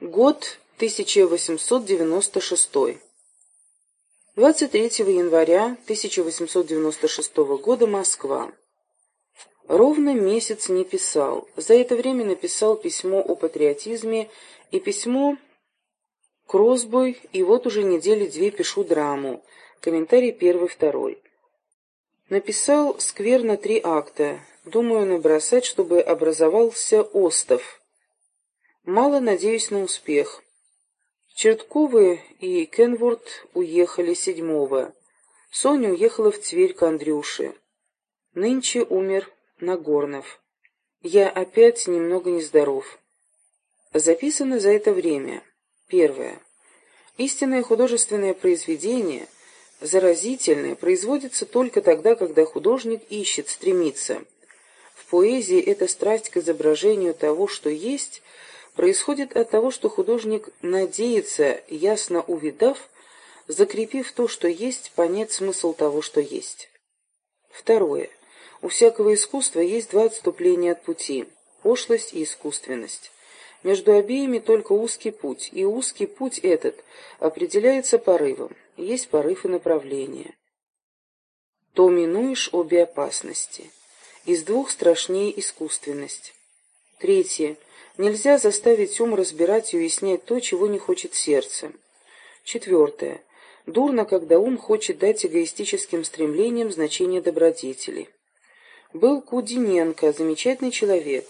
Год 1896. 23 января 1896 года Москва. Ровно месяц не писал. За это время написал письмо о патриотизме и письмо Кросбой, и вот уже недели две пишу драму. Комментарий первый-второй. Написал скверно три акта. Думаю набросать, чтобы образовался остов. Мало надеюсь на успех. Чертковы и Кенворд уехали седьмого. Соня уехала в Тверь к Андрюше. Нынче умер Нагорнов. Я опять немного нездоров. Записано за это время. Первое. Истинное художественное произведение, заразительное, производится только тогда, когда художник ищет, стремится. В поэзии эта страсть к изображению того, что есть – происходит от того, что художник надеется, ясно увидав, закрепив то, что есть, понять смысл того, что есть. Второе. У всякого искусства есть два отступления от пути – пошлость и искусственность. Между обеими только узкий путь, и узкий путь этот определяется порывом, есть порыв и направление. То минуешь обе опасности. Из двух страшнее искусственность. Третье. Нельзя заставить ум разбирать и уяснять то, чего не хочет сердце. Четвертое. Дурно, когда ум хочет дать эгоистическим стремлениям значение добродетели. Был Кудиненко, замечательный человек.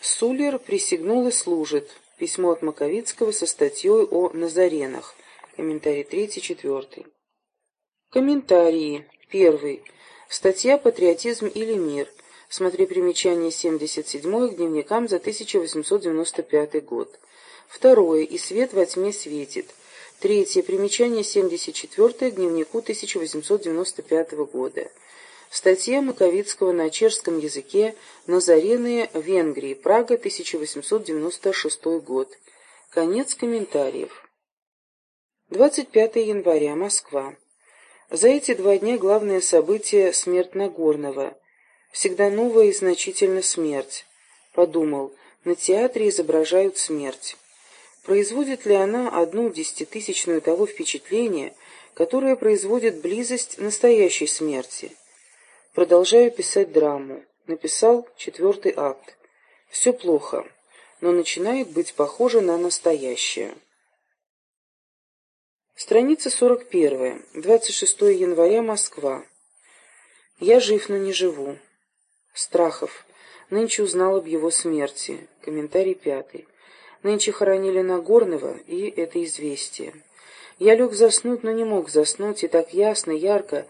Сулер присягнул и служит. Письмо от Маковицкого со статьей о Назаренах. Комментарий третий, четвертый. Комментарии. Первый. Статья «Патриотизм или мир». Смотри примечание 77 к дневникам за 1895 год. Второе. И свет во тьме светит. Третье. Примечание 74 к дневнику 1895 года. Статья Маковицкого на чешском языке «Назарены Венгрии. Прага, 1896 год». Конец комментариев. 25 января. Москва. За эти два дня главное событие – смерть Нагорного – Всегда новая и значительно смерть. Подумал, на театре изображают смерть. Производит ли она одну десятитысячную того впечатления, которое производит близость настоящей смерти? Продолжаю писать драму. Написал четвертый акт. Все плохо, но начинает быть похоже на настоящее. Страница 41. 26 января, Москва. Я жив, но не живу. Страхов. Нынче узнал об его смерти. Комментарий пятый. Нынче хоронили Нагорного, и это известие. Я лег заснуть, но не мог заснуть, и так ясно, ярко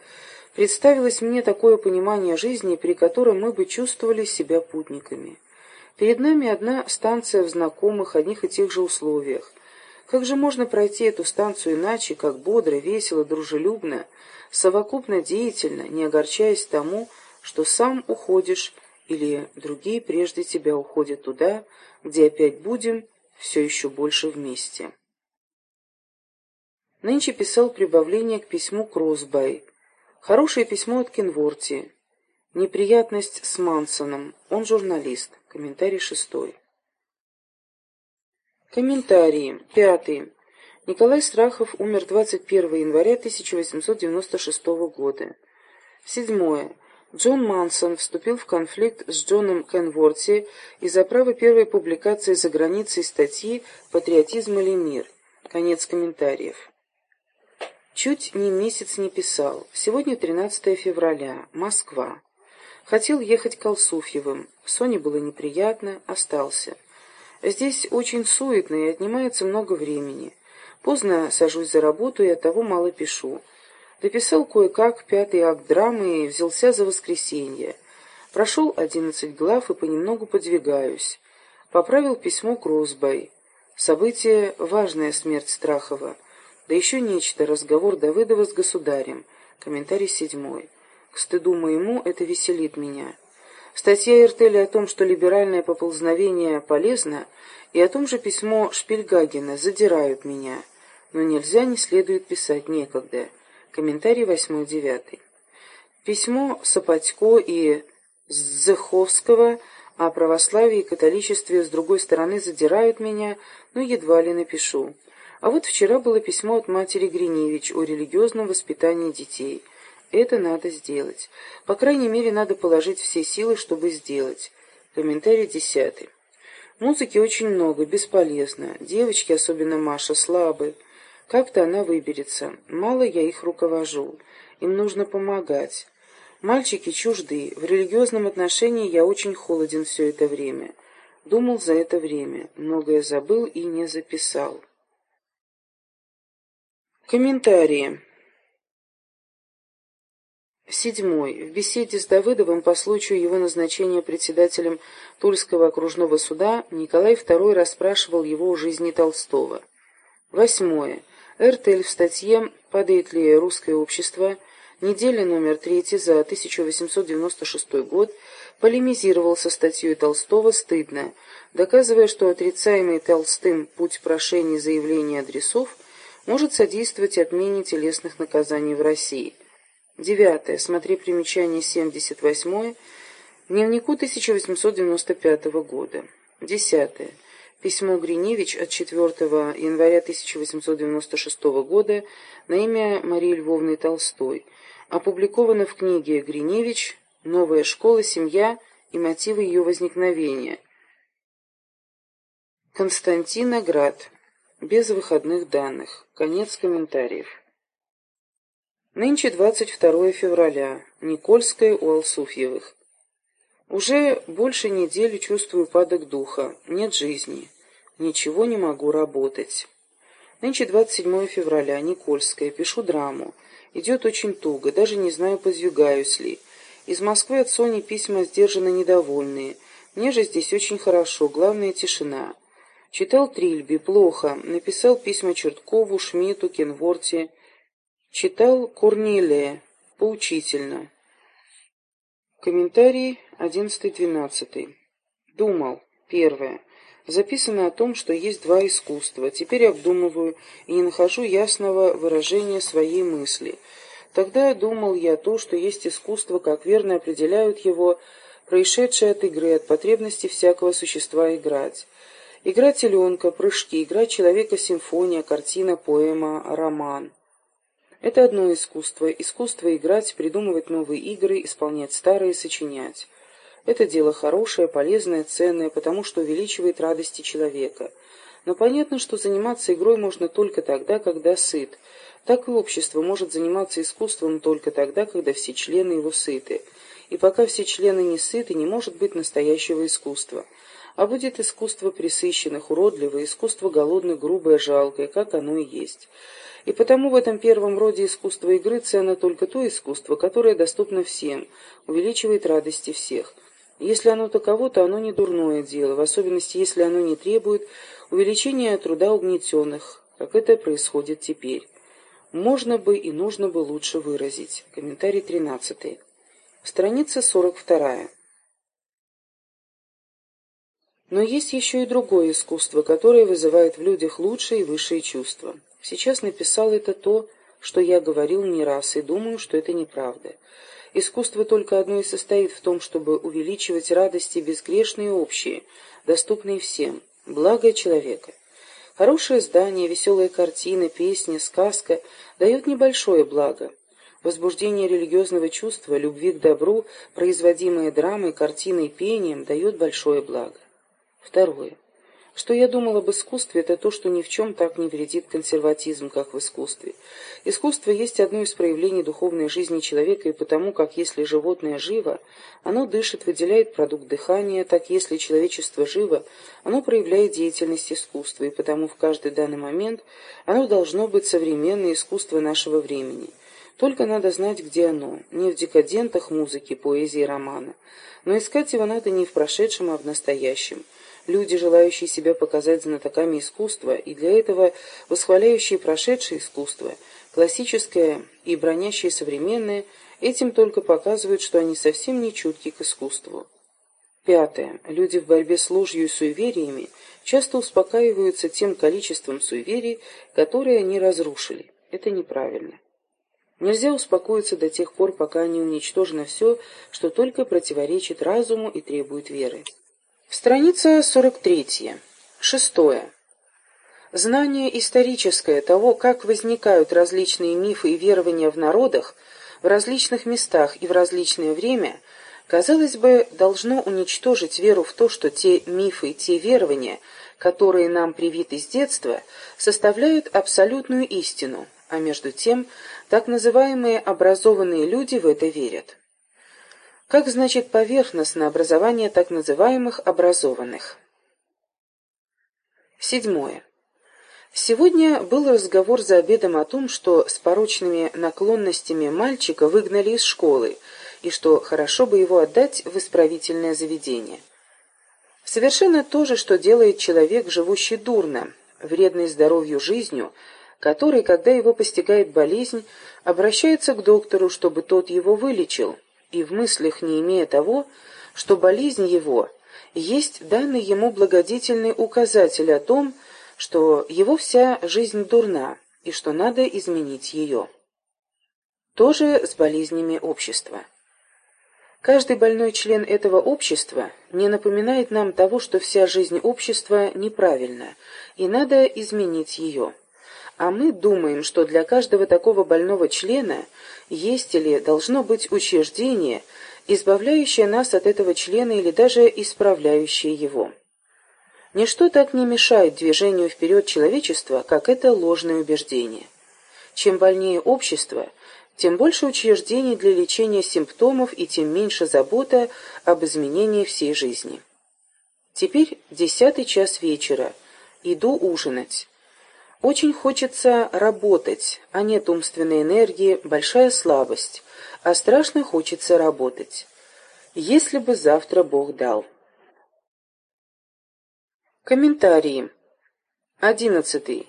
представилось мне такое понимание жизни, при котором мы бы чувствовали себя путниками. Перед нами одна станция в знакомых, одних и тех же условиях. Как же можно пройти эту станцию иначе, как бодро, весело, дружелюбно, совокупно деятельно, не огорчаясь тому, что сам уходишь, или другие прежде тебя уходят туда, где опять будем все еще больше вместе. Нынче писал прибавление к письму Кросбай. Хорошее письмо от Кенворти. Неприятность с Мансоном. Он журналист. Комментарий шестой. Комментарии. Пятый. Николай Страхов умер 21 января 1896 года. Седьмое. Джон Мансон вступил в конфликт с Джоном Кенворти из-за права первой публикации за границей статьи «Патриотизм или мир». Конец комментариев. Чуть не месяц не писал. Сегодня 13 февраля. Москва. Хотел ехать к Алсуфьевым. Соне было неприятно, остался. Здесь очень суетно и отнимается много времени. Поздно сажусь за работу и оттого мало пишу. Дописал кое-как пятый акт драмы и взялся за воскресенье. Прошел одиннадцать глав и понемногу подвигаюсь. Поправил письмо Кросбай. Событие — важная смерть Страхова. Да еще нечто, разговор Давыдова с государем. Комментарий седьмой. К стыду моему это веселит меня. Статья Эртеля о том, что либеральное поползновение полезно, и о том же письмо Шпильгагена задирают меня. Но нельзя, не следует писать некогда. Комментарий восьмой-девятый. Письмо Сапатько и Зыховского О православии и католичестве с другой стороны задирают меня, но едва ли напишу. А вот вчера было письмо от матери Гриневич о религиозном воспитании детей. Это надо сделать. По крайней мере, надо положить все силы, чтобы сделать. Комментарий десятый. Музыки очень много, бесполезно. Девочки, особенно Маша, слабы. Как-то она выберется. Мало я их руковожу. Им нужно помогать. Мальчики чужды. В религиозном отношении я очень холоден все это время. Думал за это время. Многое забыл и не записал. Комментарии. Седьмой. В беседе с Давыдовым по случаю его назначения председателем Тульского окружного суда Николай II расспрашивал его о жизни Толстого. Восьмое. Эртель в статье «Падает ли русское общество?» неделя номер 3 за 1896 год полемизировал со статьей Толстого «Стыдно», доказывая, что отрицаемый Толстым путь прошения заявления адресов может содействовать отмене телесных наказаний в России. Девятое. Смотри примечание 78 дневнику 1895 года. Десятое. Письмо Гриневич от 4 января 1896 года на имя Марии Львовны Толстой. Опубликовано в книге Гриневич «Новая школа, семья и мотивы ее возникновения». Константиноград без выходных данных. Конец комментариев. Нынче 22 февраля. Никольская у Алсуфьевых. Уже больше недели чувствую падок духа. Нет жизни. Ничего не могу работать. Нынче 27 февраля. Никольская. Пишу драму. Идет очень туго. Даже не знаю, подвигаюсь ли. Из Москвы от Сони письма сдержанно недовольные. Мне же здесь очень хорошо. Главное — тишина. Читал Трильби, плохо. Написал письма Черткову, Шмидту, Кенворте. Читал Корнелия, поучительно. Комментарий 11-12. Думал. Первое. Записано о том, что есть два искусства. Теперь обдумываю и не нахожу ясного выражения своей мысли. Тогда думал я то, что есть искусство, как верно определяют его, происшедшее от игры, от потребности всякого существа играть. Игра теленка, прыжки, игра человека, симфония, картина, поэма, роман. Это одно искусство. Искусство играть, придумывать новые игры, исполнять старые, сочинять. Это дело хорошее, полезное, ценное, потому что увеличивает радости человека. Но понятно, что заниматься игрой можно только тогда, когда сыт. Так и общество может заниматься искусством только тогда, когда все члены его сыты. И пока все члены не сыты, не может быть настоящего искусства а будет искусство пресыщенных, уродливое, искусство голодных, грубое, жалкое, как оно и есть. И потому в этом первом роде искусства игры ценно только то искусство, которое доступно всем, увеличивает радости всех. Если оно таково, то оно не дурное дело, в особенности, если оно не требует увеличения труда угнетенных, как это происходит теперь. Можно бы и нужно бы лучше выразить. Комментарий 13. Страница 42. Но есть еще и другое искусство, которое вызывает в людях лучшие и высшие чувства. Сейчас написал это то, что я говорил не раз, и думаю, что это неправда. Искусство только одно и состоит в том, чтобы увеличивать радости безгрешные и общие, доступные всем, благо человека. Хорошее здание, веселая картина, песня, сказка дают небольшое благо. Возбуждение религиозного чувства, любви к добру, производимое драмой, картиной, пением, дает большое благо. Второе. Что я думал об искусстве, это то, что ни в чем так не вредит консерватизм, как в искусстве. Искусство есть одно из проявлений духовной жизни человека, и потому, как если животное живо, оно дышит, выделяет продукт дыхания, так если человечество живо, оно проявляет деятельность искусства, и потому в каждый данный момент оно должно быть современное искусство нашего времени. Только надо знать, где оно, не в декадентах музыки, поэзии, романа. Но искать его надо не в прошедшем, а в настоящем – люди, желающие себя показать знатоками искусства, и для этого восхваляющие прошедшее искусство, классическое и бронящие современное, этим только показывают, что они совсем не чутки к искусству. Пятое. Люди в борьбе с ложью и суевериями часто успокаиваются тем количеством суеверий, которые они разрушили. Это неправильно. Нельзя успокоиться до тех пор, пока не уничтожено все, что только противоречит разуму и требует веры. Страница 43. Шестое. Знание историческое того, как возникают различные мифы и верования в народах, в различных местах и в различное время, казалось бы, должно уничтожить веру в то, что те мифы и те верования, которые нам привиты с детства, составляют абсолютную истину, а между тем так называемые образованные люди в это верят. Как значит поверхностное образование так называемых образованных? Седьмое. Сегодня был разговор за обедом о том, что с порочными наклонностями мальчика выгнали из школы, и что хорошо бы его отдать в исправительное заведение. Совершенно то же, что делает человек, живущий дурно, вредный здоровью жизнью, который, когда его постигает болезнь, обращается к доктору, чтобы тот его вылечил, и в мыслях не имея того, что болезнь его есть данный ему благодетельный указатель о том, что его вся жизнь дурна и что надо изменить ее. То же с болезнями общества. Каждый больной член этого общества не напоминает нам того, что вся жизнь общества неправильна, и надо изменить ее. А мы думаем, что для каждого такого больного члена есть или должно быть учреждение, избавляющее нас от этого члена или даже исправляющее его. Ничто так не мешает движению вперед человечества, как это ложное убеждение. Чем больнее общество, тем больше учреждений для лечения симптомов и тем меньше забота об изменении всей жизни. Теперь десятый час вечера. Иду ужинать. Очень хочется работать, а нет умственной энергии, большая слабость, а страшно хочется работать. Если бы завтра Бог дал. Комментарии. Одиннадцатый.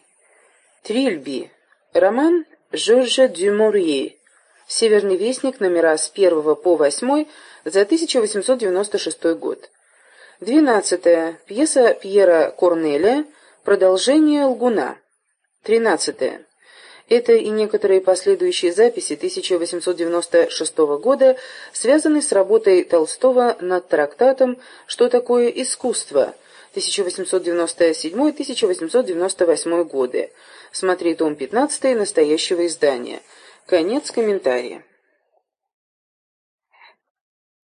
Трильби. Роман Жоржа Дюмурье. Северный вестник, номера с 1 по 8 за 1896 год. Двенадцатое. Пьеса Пьера Корнеля «Продолжение лгуна». Тринадцатое. Это и некоторые последующие записи 1896 года связаны с работой Толстого над трактатом «Что такое искусство», 1897-1898 годы. Смотри том 15 настоящего издания. Конец комментария.